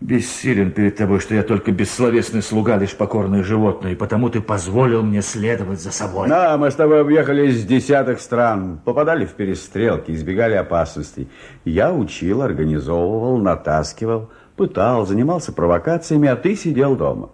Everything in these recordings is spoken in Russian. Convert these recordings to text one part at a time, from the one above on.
бессилен перед тобой, что я только бессловесный слуга, лишь покорное животное, и потому ты позволил мне следовать за собой. Да, мы с тобой объехали из десятых стран, попадали в перестрелки, избегали опасностей. Я учил, организовывал, натаскивал, пытал, занимался провокациями, а ты сидел дома.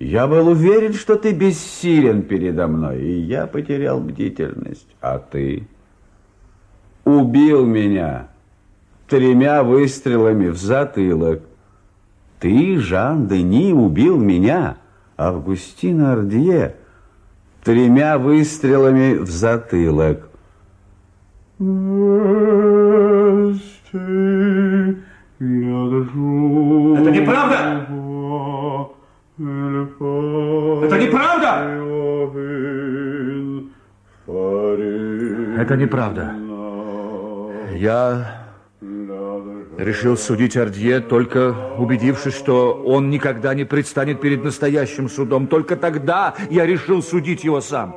Я был уверен, что ты бессилен передо мной, и я потерял бдительность. А ты убил меня тремя выстрелами в затылок. Ты, Жан Дени, убил меня, Августин Ардье, тремя выстрелами в затылок. Это неправда! Это неправда! Это неправда. Я решил судить Ардье, только убедившись, что он никогда не предстанет перед настоящим судом. Только тогда я решил судить его сам.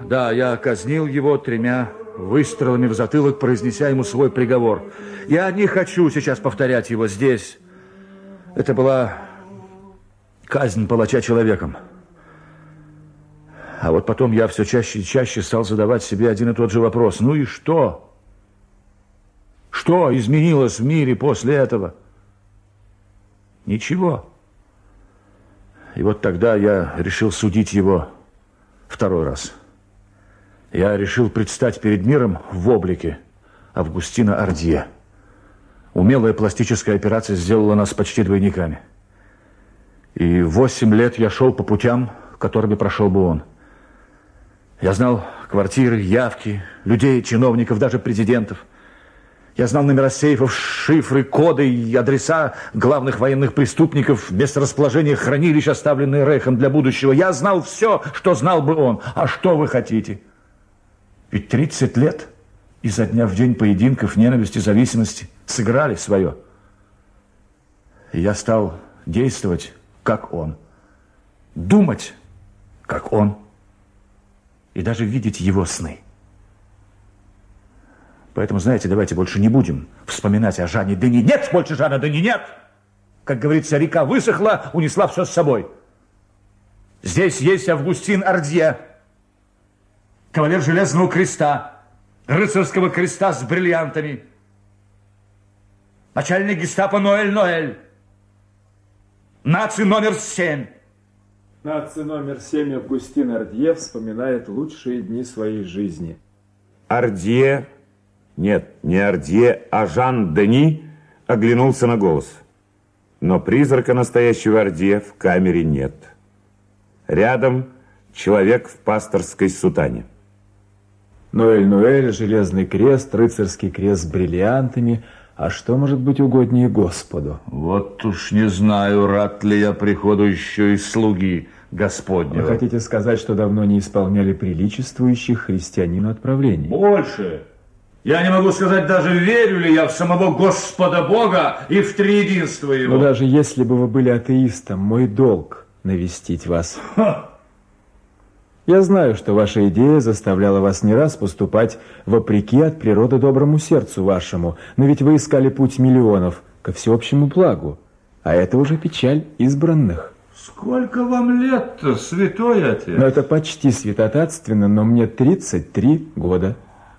Да, я казнил его тремя выстрелами в затылок, произнеся ему свой приговор. Я не хочу сейчас повторять его здесь. Это была казнь палача человеком. А вот потом я все чаще и чаще стал задавать себе один и тот же вопрос. Ну и что? Что изменилось в мире после этого? Ничего. И вот тогда я решил судить его второй раз. Я решил предстать перед миром в облике Августина Ардье. Умелая пластическая операция сделала нас почти двойниками. И восемь лет я шел по путям, которыми прошел бы он. Я знал квартиры, явки, людей, чиновников, даже президентов – я знал номера сейфов, шифры, коды и адреса главных военных преступников, место расположения хранилищ, оставленные Рейхом для будущего. Я знал все, что знал бы он. А что вы хотите? Ведь 30 лет изо дня в день поединков, ненависти, зависимости сыграли свое. И я стал действовать, как он. Думать, как он. И даже видеть его сны. Поэтому, знаете, давайте больше не будем вспоминать о Жане Дени. Нет больше Жана Дени, нет! Как говорится, река высохла, унесла все с собой. Здесь есть Августин Ардье, кавалер Железного Креста, рыцарского креста с бриллиантами, начальник гестапо Ноэль Ноэль, наци номер семь. Наци номер семь Августин Ардье вспоминает лучшие дни своей жизни. Ардье нет, не Ардье, а Жан Дени оглянулся на голос. Но призрака настоящего Ардье в камере нет. Рядом человек в пасторской сутане. Ноэль-Ноэль, железный крест, рыцарский крест с бриллиантами. А что может быть угоднее Господу? Вот уж не знаю, рад ли я приходу еще и слуги Господнего. Вы хотите сказать, что давно не исполняли приличествующих христианину отправлений? Больше! Я не могу сказать даже, верю ли я в самого Господа Бога и в триединство Его. Но даже если бы вы были атеистом, мой долг навестить вас. Ха! Я знаю, что ваша идея заставляла вас не раз поступать вопреки от природы доброму сердцу вашему, но ведь вы искали путь миллионов ко всеобщему благу, а это уже печаль избранных. Сколько вам лет-то, святой отец? Ну, это почти святотатственно, но мне 33 года.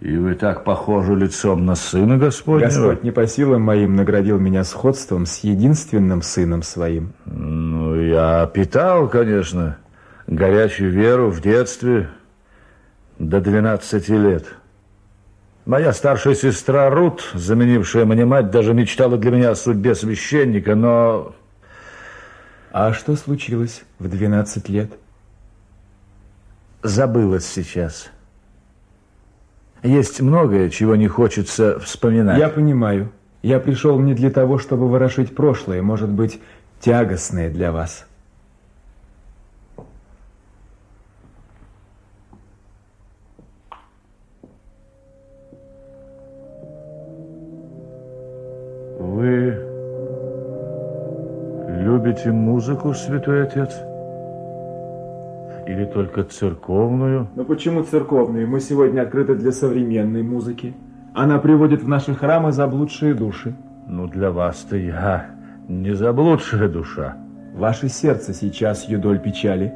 И вы так похожи лицом на сына Господнего? Господь не по силам моим наградил меня сходством с единственным сыном своим. Ну, я питал, конечно, горячую веру в детстве до 12 лет. Моя старшая сестра Рут, заменившая мне мать, даже мечтала для меня о судьбе священника, но... А что случилось в 12 лет? Забылось сейчас. Есть многое, чего не хочется вспоминать. Я понимаю. Я пришел не для того, чтобы ворошить прошлое, может быть, тягостное для вас. Вы любите музыку, святой отец? Или только церковную? Но почему церковную? Мы сегодня открыты для современной музыки. Она приводит в наши храмы заблудшие души. Ну, для вас-то я не заблудшая душа. Ваше сердце сейчас юдоль печали.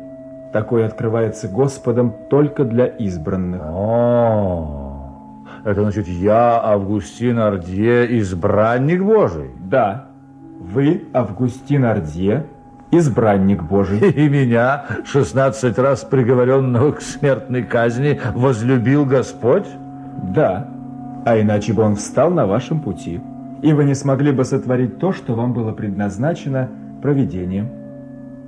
Такое открывается Господом только для избранных. О, это значит, я, Августин Ардье, избранник Божий? Да, вы, Августин Ардье, избранник Божий. И меня, 16 раз приговоренного к смертной казни, возлюбил Господь? Да, а иначе бы он встал на вашем пути, и вы не смогли бы сотворить то, что вам было предназначено провидением.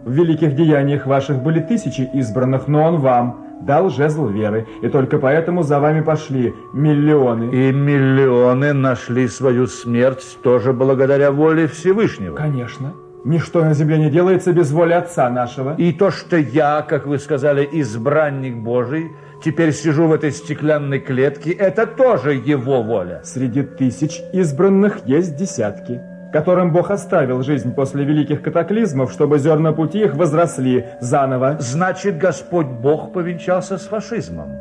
В великих деяниях ваших были тысячи избранных, но он вам дал жезл веры, и только поэтому за вами пошли миллионы. И миллионы нашли свою смерть тоже благодаря воле Всевышнего. Конечно. Ничто на земле не делается без воли Отца нашего. И то, что я, как вы сказали, избранник Божий, теперь сижу в этой стеклянной клетке, это тоже его воля. Среди тысяч избранных есть десятки которым Бог оставил жизнь после великих катаклизмов, чтобы зерна пути их возросли заново. Значит, Господь Бог повенчался с фашизмом.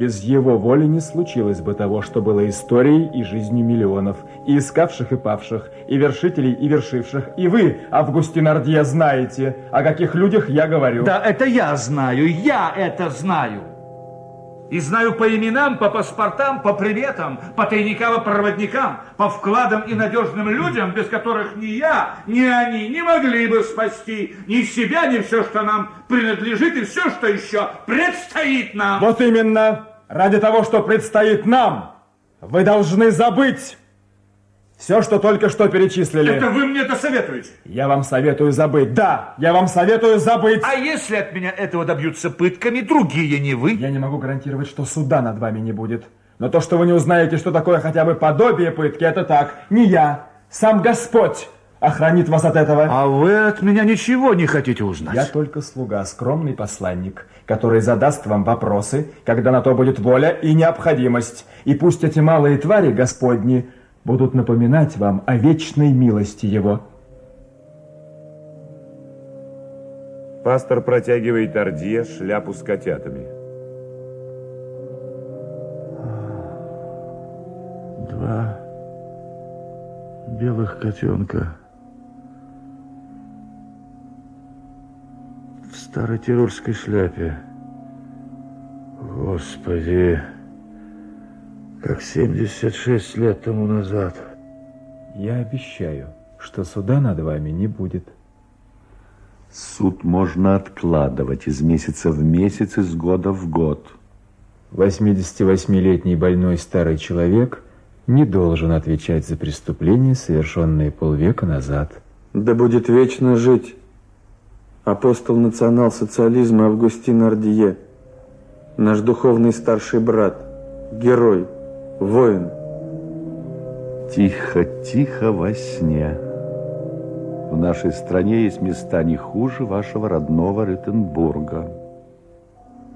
Без его воли не случилось бы того, что было историей и жизнью миллионов, и искавших, и павших, и вершителей, и вершивших. И вы, Августин Ардье, знаете, о каких людях я говорю. Да, это я знаю, я это знаю. И знаю по именам, по паспортам, по приветам, по тайникам и проводникам, по вкладам и надежным людям, без которых ни я, ни они не могли бы спасти ни себя, ни все, что нам принадлежит, и все, что еще предстоит нам. Вот именно. Ради того, что предстоит нам, вы должны забыть все, что только что перечислили. Это вы мне это советуете? Я вам советую забыть. Да, я вам советую забыть. А если от меня этого добьются пытками другие, не вы? Я не могу гарантировать, что суда над вами не будет. Но то, что вы не узнаете, что такое хотя бы подобие пытки, это так. Не я, сам Господь охранит вас от этого. А вы от меня ничего не хотите узнать? Я только слуга, скромный посланник, который задаст вам вопросы, когда на то будет воля и необходимость. И пусть эти малые твари, Господни, будут напоминать вам о вечной милости Его. Пастор протягивает Ордье шляпу с котятами. Два белых котенка старой тирольской шляпе. Господи! как 76 лет тому назад. Я обещаю, что суда над вами не будет. Суд можно откладывать из месяца в месяц, из года в год. 88-летний больной старый человек не должен отвечать за преступления, совершенные полвека назад. Да будет вечно жить апостол национал-социализма Августин Ардие, наш духовный старший брат, герой – воин. Тихо-тихо во сне. В нашей стране есть места не хуже вашего родного Ритенбурга.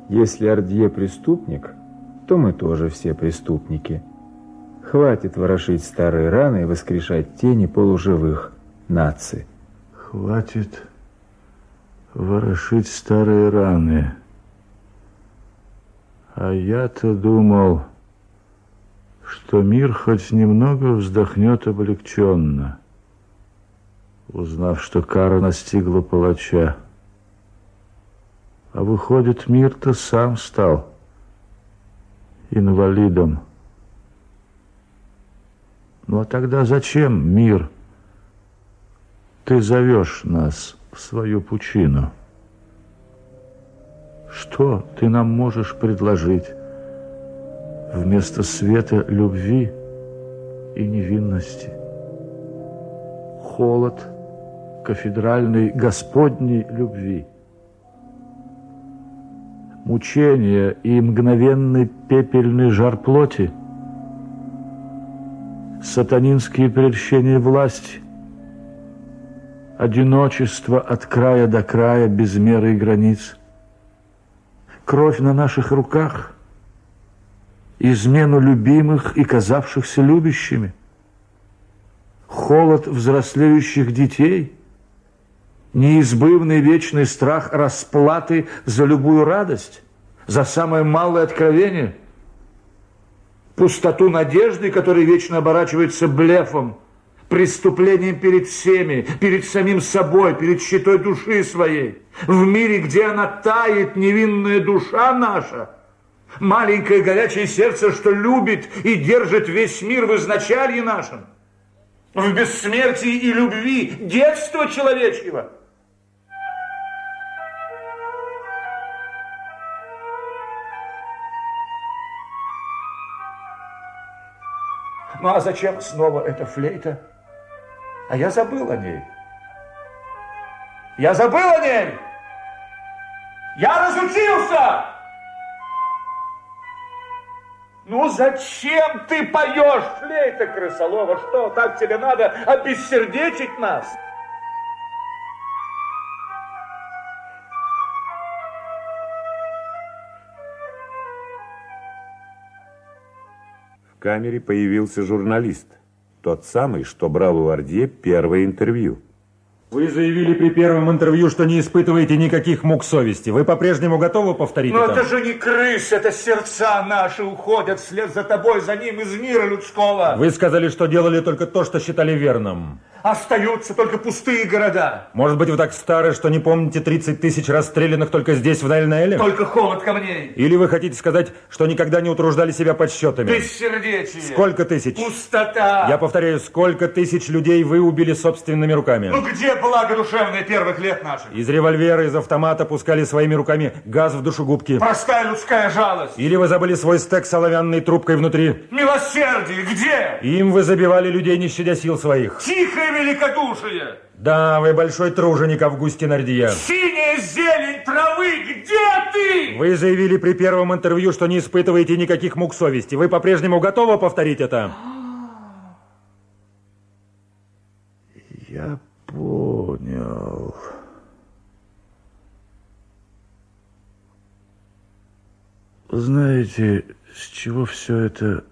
Если Ардье преступник, то мы тоже все преступники. Хватит ворошить старые раны и воскрешать тени полуживых наций. Хватит ворошить старые раны. А я-то думал что мир хоть немного вздохнет облегченно, узнав, что кара настигла палача. А выходит, мир-то сам стал инвалидом. Ну а тогда зачем мир? Ты зовешь нас в свою пучину. Что ты нам можешь предложить? вместо света любви и невинности. Холод кафедральной Господней любви. Мучение и мгновенный пепельный жар плоти. Сатанинские прельщения власти. Одиночество от края до края без меры и границ. Кровь на наших руках – измену любимых и казавшихся любящими, холод взрослеющих детей, неизбывный вечный страх расплаты за любую радость, за самое малое откровение, пустоту надежды, которая вечно оборачивается блефом, Преступлением перед всеми, перед самим собой, перед щитой души своей. В мире, где она тает, невинная душа наша. Маленькое горячее сердце, что любит и держит весь мир в изначалье нашем. В бессмертии и любви детства человечьего – Ну а зачем снова эта флейта? А я забыл о ней. Я забыл о ней! Я разучился! Ну зачем ты поешь, флейта крысолова? Что, так тебе надо обессердечить нас? камере появился журналист. Тот самый, что брал у Ордье первое интервью. Вы заявили при первом интервью, что не испытываете никаких мук совести. Вы по-прежнему готовы повторить Но это? Но это же не крыс, это сердца наши уходят вслед за тобой, за ним из мира людского. Вы сказали, что делали только то, что считали верным. Остаются только пустые города. Может быть, вы так стары, что не помните 30 тысяч расстрелянных только здесь, в Найльнаэле? Только холод камней. Или вы хотите сказать, что никогда не утруждали себя подсчетами? Бессердечие. Сколько тысяч? Пустота. Я повторяю, сколько тысяч людей вы убили собственными руками? Ну где благо душевное первых лет наших? Из револьвера, из автомата пускали своими руками газ в душегубки. Простая людская жалость. Или вы забыли свой стек с оловянной трубкой внутри? Милосердие, где? Им вы забивали людей, не щадя сил своих. Тихое великодушие. Да, вы большой труженик Августин Ардия. Синяя зелень травы, где ты? Вы заявили при первом интервью, что не испытываете никаких мук совести. Вы по-прежнему готовы повторить это? Я понял. Знаете, с чего все это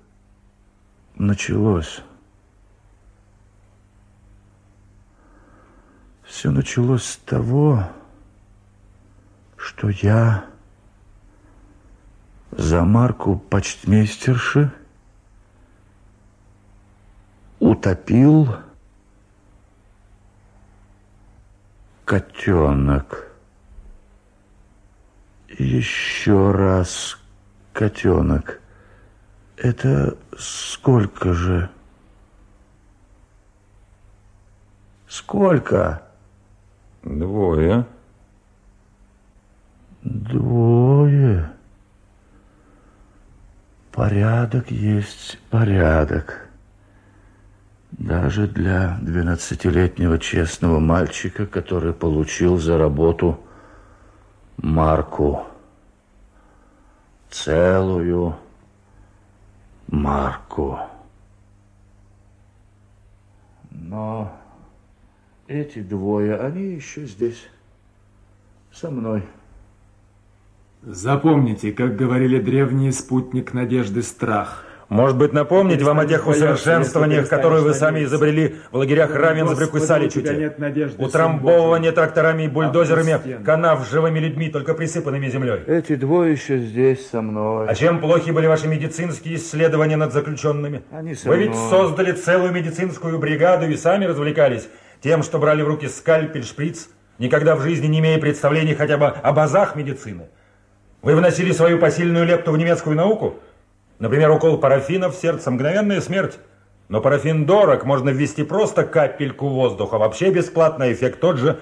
началось? Все началось с того, что я за марку почтмейстерши утопил котенок. Еще раз котенок. Это сколько же? Сколько? Двое. Двое. Порядок есть порядок. Даже для двенадцатилетнего честного мальчика, который получил за работу марку. Целую марку. Но эти двое, они еще здесь, со мной. Запомните, как говорили древние спутник надежды страх. Может быть, напомнить вам о тех усовершенствованиях, которые вы сами изобрели в лагерях Равенсбрюк и Саличуте? Утрамбовывание тракторами и бульдозерами канав с живыми людьми, только присыпанными землей. Эти двое еще здесь со мной. А чем плохи были ваши медицинские исследования над заключенными? Они со Вы мной. ведь создали целую медицинскую бригаду и сами развлекались тем, что брали в руки скальпель, шприц, никогда в жизни не имея представления хотя бы об азах медицины. Вы вносили свою посильную лепту в немецкую науку? Например, укол парафина в сердце, мгновенная смерть. Но парафин дорог, можно ввести просто капельку воздуха. Вообще бесплатно, эффект тот же.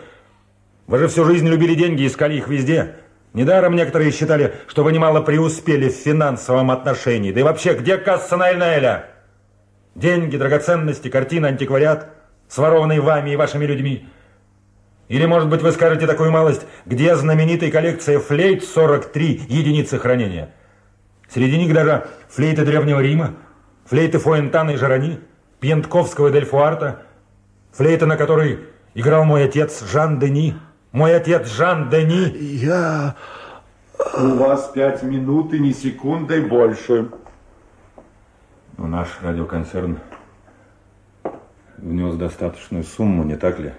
Вы же всю жизнь любили деньги, искали их везде. Недаром некоторые считали, что вы немало преуспели в финансовом отношении. Да и вообще, где касса Найльнаэля? Деньги, драгоценности, картины, антиквариат, сворованные вами и вашими людьми. Или, может быть, вы скажете такую малость, где знаменитая коллекция флейт 43 единицы хранения? Среди них даже флейты Древнего Рима, флейты Фуэнтана и Жарани, Пьентковского и Дельфуарта, флейта, на которой играл мой отец Жан Дени. Мой отец Жан Дени. Я... У вас пять минут и ни секундой больше. Но наш радиоконцерн внес достаточную сумму, не так ли?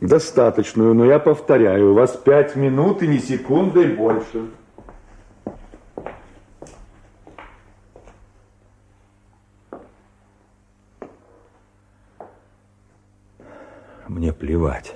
Достаточную, но я повторяю, у вас пять минут и ни секундой больше. Мне плевать.